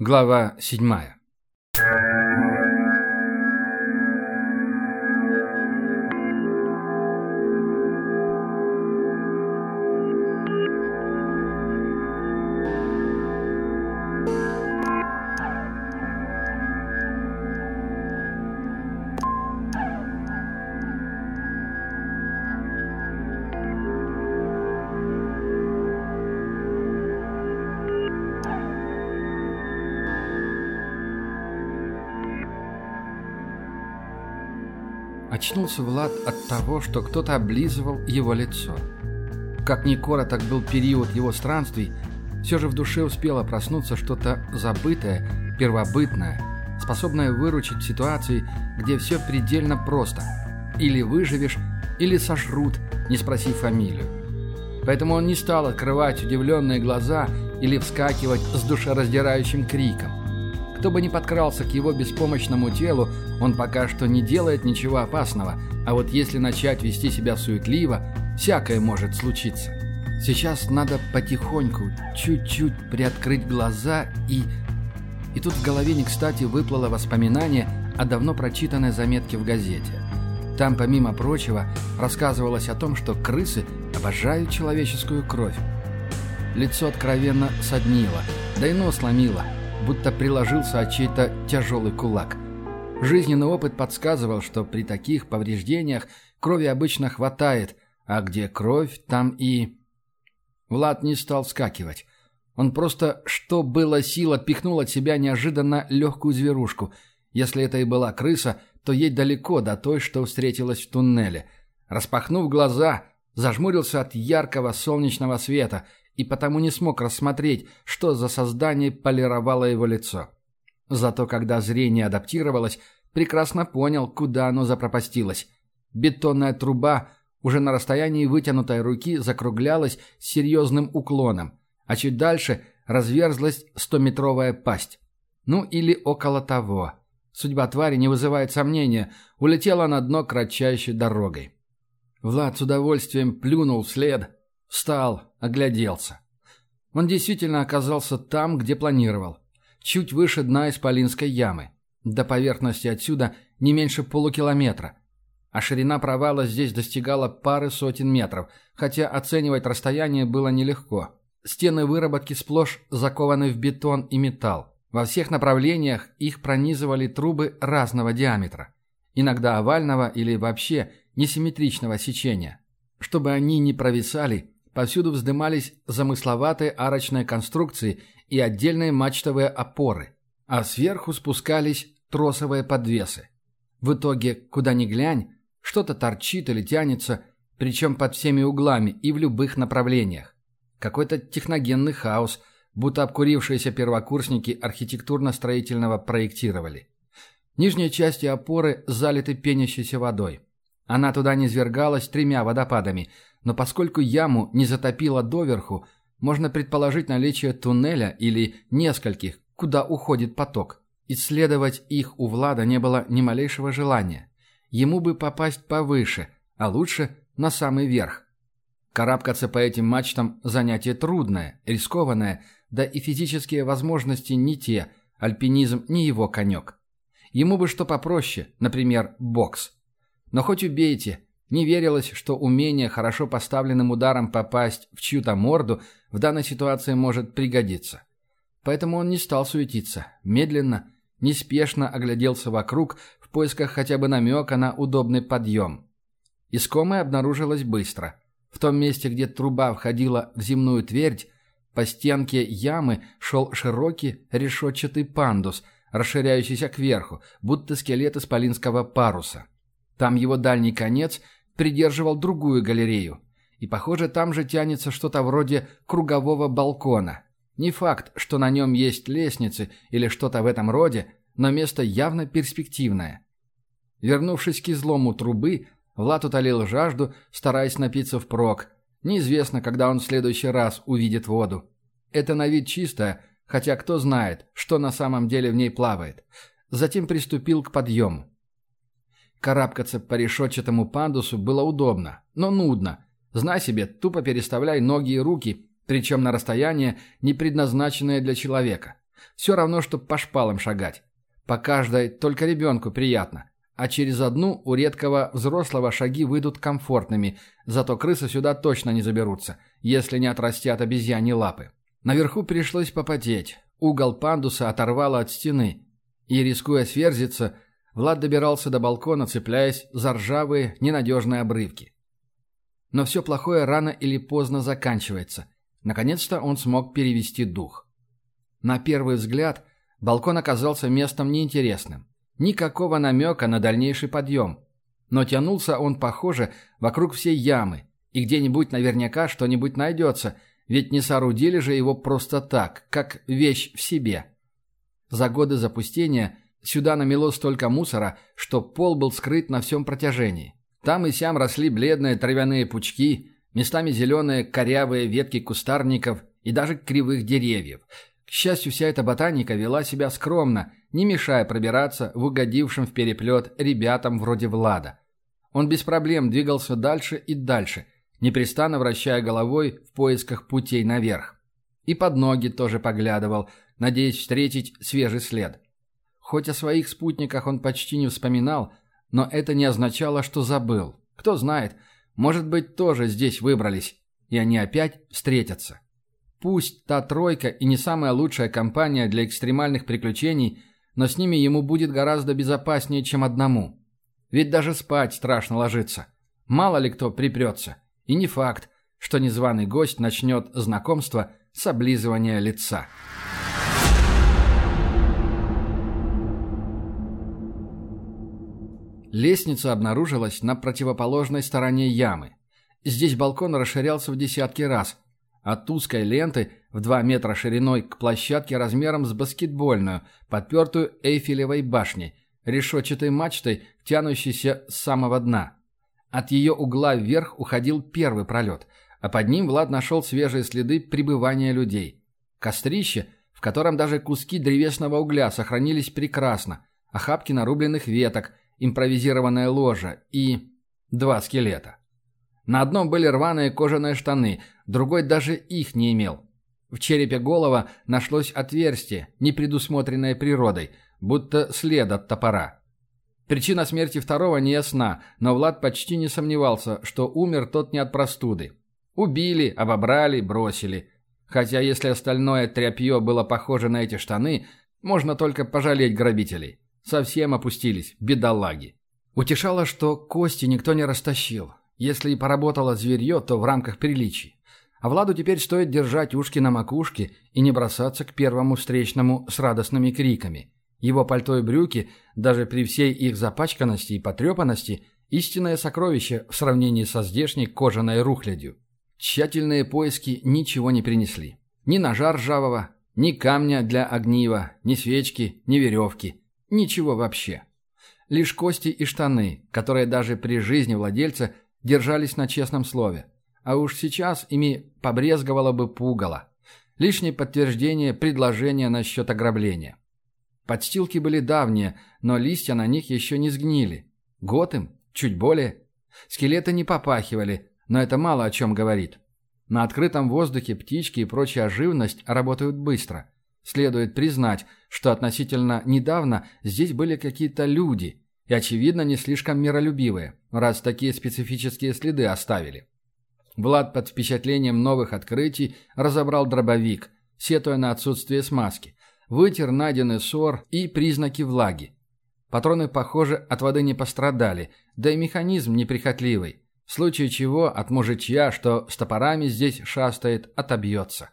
Глава седьмая. Очнулся Влад от того, что кто-то облизывал его лицо. Как ни короток был период его странствий, все же в душе успело проснуться что-то забытое, первобытное, способное выручить в ситуации, где все предельно просто. Или выживешь, или сожрут, не спросив фамилию. Поэтому он не стал открывать удивленные глаза или вскакивать с душераздирающим криком. Кто бы ни подкрался к его беспомощному телу, он пока что не делает ничего опасного, а вот если начать вести себя суетливо, всякое может случиться. Сейчас надо потихоньку, чуть-чуть приоткрыть глаза и... И тут в голове не кстати выплыло воспоминание о давно прочитанной заметке в газете. Там, помимо прочего, рассказывалось о том, что крысы обожают человеческую кровь. Лицо откровенно соднило, да и нос ломило – будто приложился о чей-то тяжелый кулак. Жизненный опыт подсказывал, что при таких повреждениях крови обычно хватает, а где кровь, там и... Влад не стал вскакивать. Он просто, что было сил, отпихнул от себя неожиданно легкую зверушку. Если это и была крыса, то ей далеко до той, что встретилась в туннеле. Распахнув глаза, зажмурился от яркого солнечного света и потому не смог рассмотреть, что за создание полировало его лицо. Зато когда зрение адаптировалось, прекрасно понял, куда оно запропастилось. Бетонная труба уже на расстоянии вытянутой руки закруглялась с серьезным уклоном, а чуть дальше разверзлась стометровая пасть. Ну или около того. Судьба твари не вызывает сомнения, улетела на дно кратчайшей дорогой. Влад с удовольствием плюнул вслед, Встал, огляделся. Он действительно оказался там, где планировал. Чуть выше дна Исполинской ямы. До поверхности отсюда не меньше полукилометра. А ширина провала здесь достигала пары сотен метров, хотя оценивать расстояние было нелегко. Стены выработки сплошь закованы в бетон и металл. Во всех направлениях их пронизывали трубы разного диаметра. Иногда овального или вообще несимметричного сечения. Чтобы они не провисали, Повсюду вздымались замысловатые арочные конструкции и отдельные мачтовые опоры, а сверху спускались тросовые подвесы. В итоге, куда ни глянь, что-то торчит или тянется, причем под всеми углами и в любых направлениях. Какой-то техногенный хаос, будто обкурившиеся первокурсники архитектурно-строительного проектировали. Нижние части опоры залиты пенящейся водой. Она туда низвергалась тремя водопадами – но поскольку яму не затопило доверху, можно предположить наличие туннеля или нескольких, куда уходит поток. Исследовать их у Влада не было ни малейшего желания. Ему бы попасть повыше, а лучше на самый верх. Карабкаться по этим мачтам – занятие трудное, рискованное, да и физические возможности не те, альпинизм не его конек. Ему бы что попроще, например, бокс. Но хоть убейте, не верилось, что умение хорошо поставленным ударом попасть в чью-то морду в данной ситуации может пригодиться. Поэтому он не стал суетиться. Медленно, неспешно огляделся вокруг в поисках хотя бы намека на удобный подъем. Искомое обнаружилось быстро. В том месте, где труба входила в земную твердь, по стенке ямы шел широкий решетчатый пандус, расширяющийся кверху, будто скелет исполинского паруса. Там его дальний конец – придерживал другую галерею. И, похоже, там же тянется что-то вроде кругового балкона. Не факт, что на нем есть лестницы или что-то в этом роде, но место явно перспективное. Вернувшись к излому трубы, Влад утолил жажду, стараясь напиться впрок. Неизвестно, когда он в следующий раз увидит воду. Это на вид чистая, хотя кто знает, что на самом деле в ней плавает. Затем приступил к подъему. Карабкаться по решетчатому пандусу было удобно, но нудно. Знай себе, тупо переставляй ноги и руки, причем на расстояние, не предназначенное для человека. Все равно, что по шпалам шагать. По каждой только ребенку приятно. А через одну у редкого взрослого шаги выйдут комфортными, зато крысы сюда точно не заберутся, если не отрастят обезьяни лапы. Наверху пришлось попотеть. Угол пандуса оторвало от стены. И, рискуя сверзиться, Влад добирался до балкона, цепляясь за ржавые, ненадежные обрывки. Но все плохое рано или поздно заканчивается. Наконец-то он смог перевести дух. На первый взгляд балкон оказался местом неинтересным. Никакого намека на дальнейший подъем. Но тянулся он, похоже, вокруг всей ямы, и где-нибудь наверняка что-нибудь найдется, ведь не соорудили же его просто так, как вещь в себе. За годы запустения сюда намело столько мусора, что пол был скрыт на всем протяжении. Там и сям росли бледные травяные пучки, местами зеленые корявые ветки кустарников и даже кривых деревьев. К счастью, вся эта ботаника вела себя скромно, не мешая пробираться в угодившем в переплет ребятам вроде Влада. Он без проблем двигался дальше и дальше, непрестанно вращая головой в поисках путей наверх. И под ноги тоже поглядывал, надеясь встретить свежий след. Хоть о своих спутниках он почти не вспоминал, но это не означало, что забыл. Кто знает, может быть, тоже здесь выбрались, и они опять встретятся. Пусть та тройка и не самая лучшая компания для экстремальных приключений, но с ними ему будет гораздо безопаснее, чем одному. Ведь даже спать страшно ложиться. Мало ли кто припрется. И не факт, что незваный гость начнет знакомство с облизывания лица. Лестница обнаружилась на противоположной стороне ямы. Здесь балкон расширялся в десятки раз. От узкой ленты в 2 метра шириной к площадке размером с баскетбольную, подпертую Эйфелевой башней, решетчатой мачтой, тянущейся с самого дна. От ее угла вверх уходил первый пролет, а под ним Влад нашел свежие следы пребывания людей. Кострище, в котором даже куски древесного угля сохранились прекрасно, охапки нарубленных веток – импровизированная ложа и... два скелета. На одном были рваные кожаные штаны, другой даже их не имел. В черепе голова нашлось отверстие, не предусмотренное природой, будто след от топора. Причина смерти второго не ясна, но Влад почти не сомневался, что умер тот не от простуды. Убили, обобрали, бросили. Хотя если остальное тряпье было похоже на эти штаны, можно только пожалеть грабителей. Совсем опустились, бедолаги. Утешало, что кости никто не растащил. Если и поработало зверье, то в рамках приличий. А Владу теперь стоит держать ушки на макушке и не бросаться к первому встречному с радостными криками. Его пальто и брюки, даже при всей их запачканности и потрепанности, истинное сокровище в сравнении со здешней кожаной рухлядью. Тщательные поиски ничего не принесли. Ни ножа ржавого, ни камня для огнива, ни свечки, ни веревки. Ничего вообще. Лишь кости и штаны, которые даже при жизни владельца держались на честном слове. А уж сейчас ими побрезговало бы пугало. Лишнее подтверждение предложения насчет ограбления. Подстилки были давние, но листья на них еще не сгнили. Год им, чуть более. Скелеты не попахивали, но это мало о чем говорит. На открытом воздухе птички и прочая живность работают быстро. Следует признать, что относительно недавно здесь были какие-то люди, и, очевидно, не слишком миролюбивые, раз такие специфические следы оставили. Влад под впечатлением новых открытий разобрал дробовик, сетуя на отсутствие смазки, вытер найденный ссор и признаки влаги. Патроны, похоже, от воды не пострадали, да и механизм неприхотливый, в случае чего от мужичья, что с топорами здесь шастает, отобьется.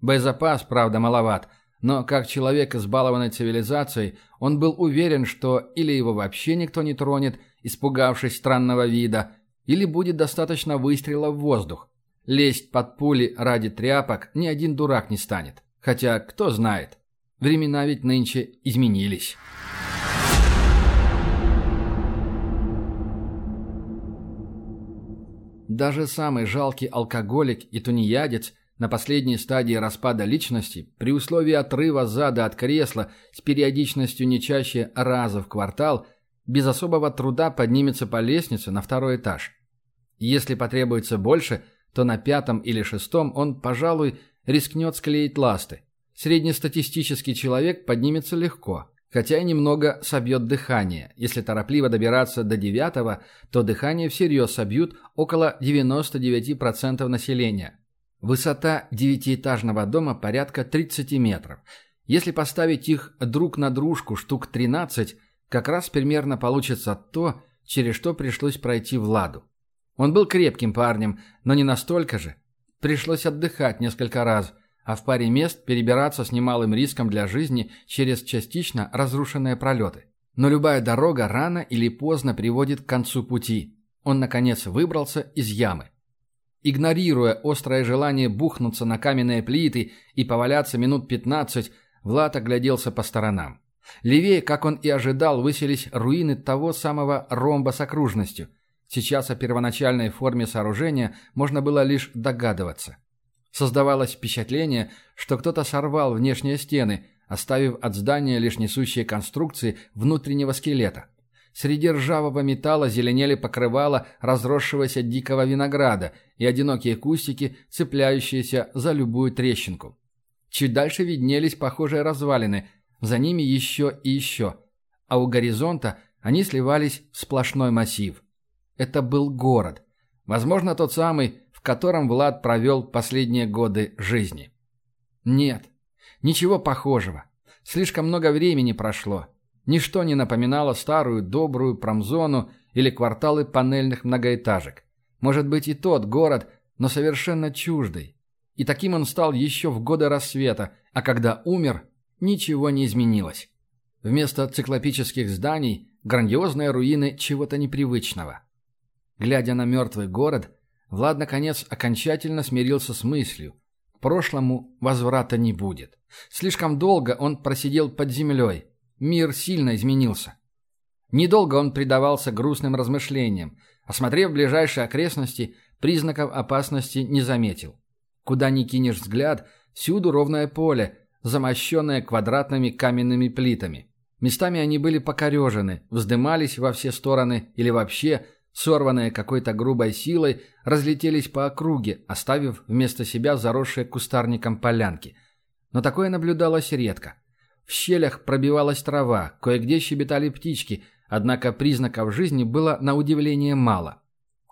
Боезапас, правда, маловат, но как человек избалованной цивилизацией, он был уверен, что или его вообще никто не тронет, испугавшись странного вида, или будет достаточно выстрела в воздух. Лезть под пули ради тряпок ни один дурак не станет. Хотя, кто знает, времена ведь нынче изменились. Даже самый жалкий алкоголик и тунеядец – на последней стадии распада личности, при условии отрыва зада от кресла с периодичностью не чаще раза в квартал, без особого труда поднимется по лестнице на второй этаж. Если потребуется больше, то на пятом или шестом он, пожалуй, рискнет склеить ласты. среднестатистический человек поднимется легко, хотя и немного собьет дыхание. Если торопливо добираться до девятого, то дыхание всерьез собьют около 99% населения. Высота девятиэтажного дома порядка 30 метров. Если поставить их друг на дружку штук 13, как раз примерно получится то, через что пришлось пройти Владу. Он был крепким парнем, но не настолько же. Пришлось отдыхать несколько раз, а в паре мест перебираться с немалым риском для жизни через частично разрушенные пролеты. Но любая дорога рано или поздно приводит к концу пути. Он, наконец, выбрался из ямы. Игнорируя острое желание бухнуться на каменные плиты и поваляться минут пятнадцать, Влад огляделся по сторонам. Левее, как он и ожидал, высились руины того самого ромба с окружностью. Сейчас о первоначальной форме сооружения можно было лишь догадываться. Создавалось впечатление, что кто-то сорвал внешние стены, оставив от здания лишь несущие конструкции внутреннего скелета. Среди ржавого металла зеленели покрывала разросшегося дикого винограда и одинокие кустики, цепляющиеся за любую трещинку. Чуть дальше виднелись похожие развалины, за ними еще и еще, а у горизонта они сливались в сплошной массив. Это был город. Возможно, тот самый, в котором Влад провел последние годы жизни. Нет, ничего похожего. Слишком много времени прошло. Ничто не напоминало старую добрую промзону или кварталы панельных многоэтажек. Может быть и тот город, но совершенно чуждый. И таким он стал еще в годы рассвета, а когда умер, ничего не изменилось. Вместо циклопических зданий – грандиозные руины чего-то непривычного. Глядя на мертвый город, Влад, наконец, окончательно смирился с мыслью. К прошлому возврата не будет. Слишком долго он просидел под землей. Мир сильно изменился. Недолго он предавался грустным размышлениям. Осмотрев ближайшие окрестности, признаков опасности не заметил. Куда ни кинешь взгляд, всюду ровное поле, замощенное квадратными каменными плитами. Местами они были покорежены, вздымались во все стороны или вообще, сорванные какой-то грубой силой, разлетелись по округе, оставив вместо себя заросшие кустарником полянки. Но такое наблюдалось редко. В щелях пробивалась трава, кое-где щебетали птички, однако признаков жизни было на удивление мало.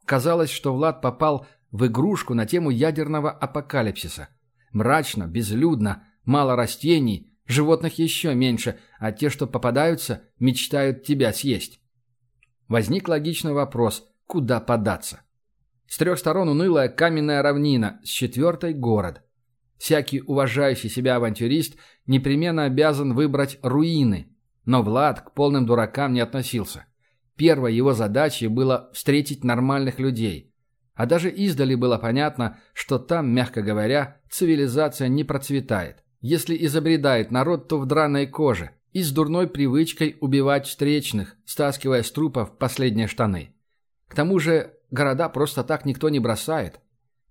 Казалось, что Влад попал в игрушку на тему ядерного апокалипсиса. Мрачно, безлюдно, мало растений, животных еще меньше, а те, что попадаются, мечтают тебя съесть. Возник логичный вопрос, куда податься? С трех сторон унылая каменная равнина, с четвертой – город. Всякий уважающий себя авантюрист непременно обязан выбрать руины, но Влад к полным дуракам не относился. Первой его задачей было встретить нормальных людей – а даже издали было понятно, что там, мягко говоря, цивилизация не процветает. Если и забредает народ, то в драной коже и с дурной привычкой убивать встречных, стаскивая с трупов последние штаны. К тому же города просто так никто не бросает.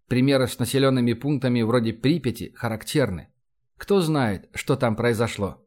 Примеры с населенными пунктами вроде Припяти характерны. Кто знает, что там произошло.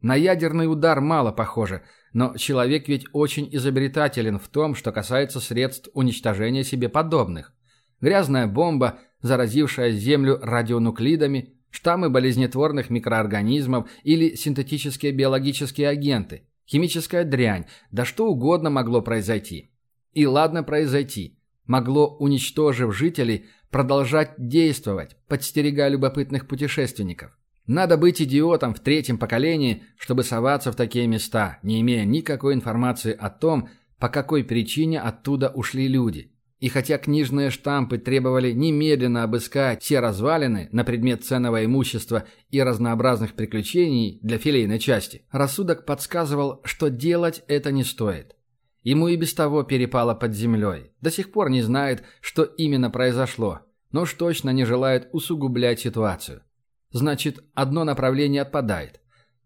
На ядерный удар мало похоже – но человек ведь очень изобретателен в том, что касается средств уничтожения себе подобных. Грязная бомба, заразившая Землю радионуклидами, штаммы болезнетворных микроорганизмов или синтетические биологические агенты, химическая дрянь, да что угодно могло произойти. И ладно произойти. Могло, уничтожив жителей, продолжать действовать, подстерегая любопытных путешественников. Надо быть идиотом в третьем поколении, чтобы соваться в такие места, не имея никакой информации о том, по какой причине оттуда ушли люди. И хотя книжные штампы требовали немедленно обыскать все развалины на предмет ценного имущества и разнообразных приключений для филейной части, рассудок подсказывал, что делать это не стоит. Ему и без того перепало под землей. До сих пор не знает, что именно произошло, но уж точно не желает усугублять ситуацию. Значит, одно направление отпадает.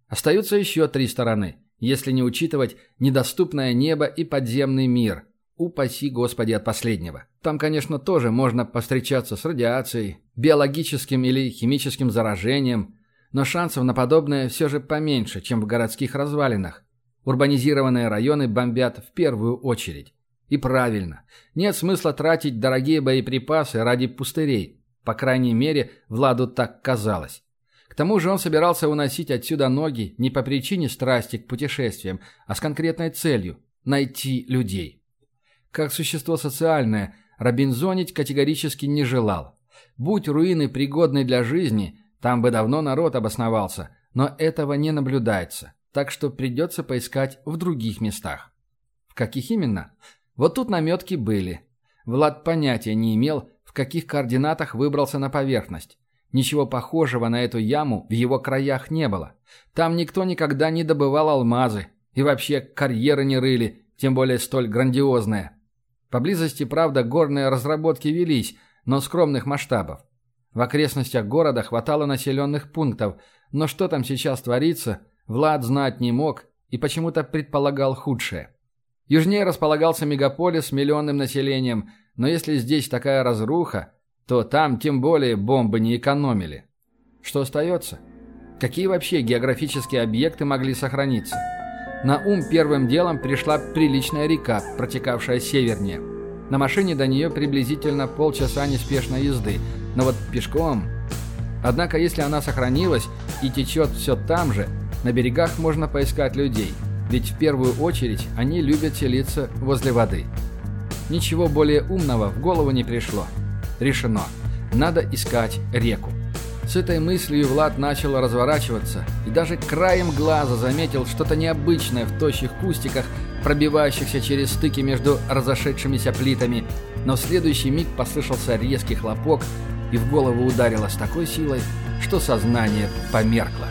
Остаются еще три стороны, если не учитывать недоступное небо и подземный мир. Упаси Господи от последнего. Там, конечно, тоже можно повстречаться с радиацией, биологическим или химическим заражением, но шансов на подобное все же поменьше, чем в городских развалинах. Урбанизированные районы бомбят в первую очередь. И правильно. Нет смысла тратить дорогие боеприпасы ради пустырей. По крайней мере, Владу так казалось. К тому же он собирался уносить отсюда ноги не по причине страсти к путешествиям, а с конкретной целью – найти людей. Как существо социальное, Робинзонить категорически не желал. Будь руины пригодны для жизни, там бы давно народ обосновался, но этого не наблюдается, так что придется поискать в других местах. В каких именно? Вот тут наметки были. Влад понятия не имел, в каких координатах выбрался на поверхность. Ничего похожего на эту яму в его краях не было. Там никто никогда не добывал алмазы и вообще карьеры не рыли, тем более столь грандиозные. Поблизости, правда, горные разработки велись, но скромных масштабов. В окрестностях города хватало населенных пунктов, но что там сейчас творится, Влад знать не мог и почему-то предполагал худшее. Южнее располагался мегаполис с миллионным населением, но если здесь такая разруха, то там тем более бомбы не экономили. Что остается? Какие вообще географические объекты могли сохраниться? На ум первым делом пришла приличная река, протекавшая севернее. На машине до нее приблизительно полчаса неспешной езды, но вот пешком... Однако если она сохранилась и течет все там же, на берегах можно поискать людей, ведь в первую очередь они любят селиться возле воды. Ничего более умного в голову не пришло. Решено. Надо искать реку. С этой мыслью Влад начал разворачиваться и даже краем глаза заметил что-то необычное в тощих кустиках, пробивающихся через стыки между разошедшимися плитами, но в следующий миг послышался резкий хлопок и в голову ударило с такой силой, что сознание померкло.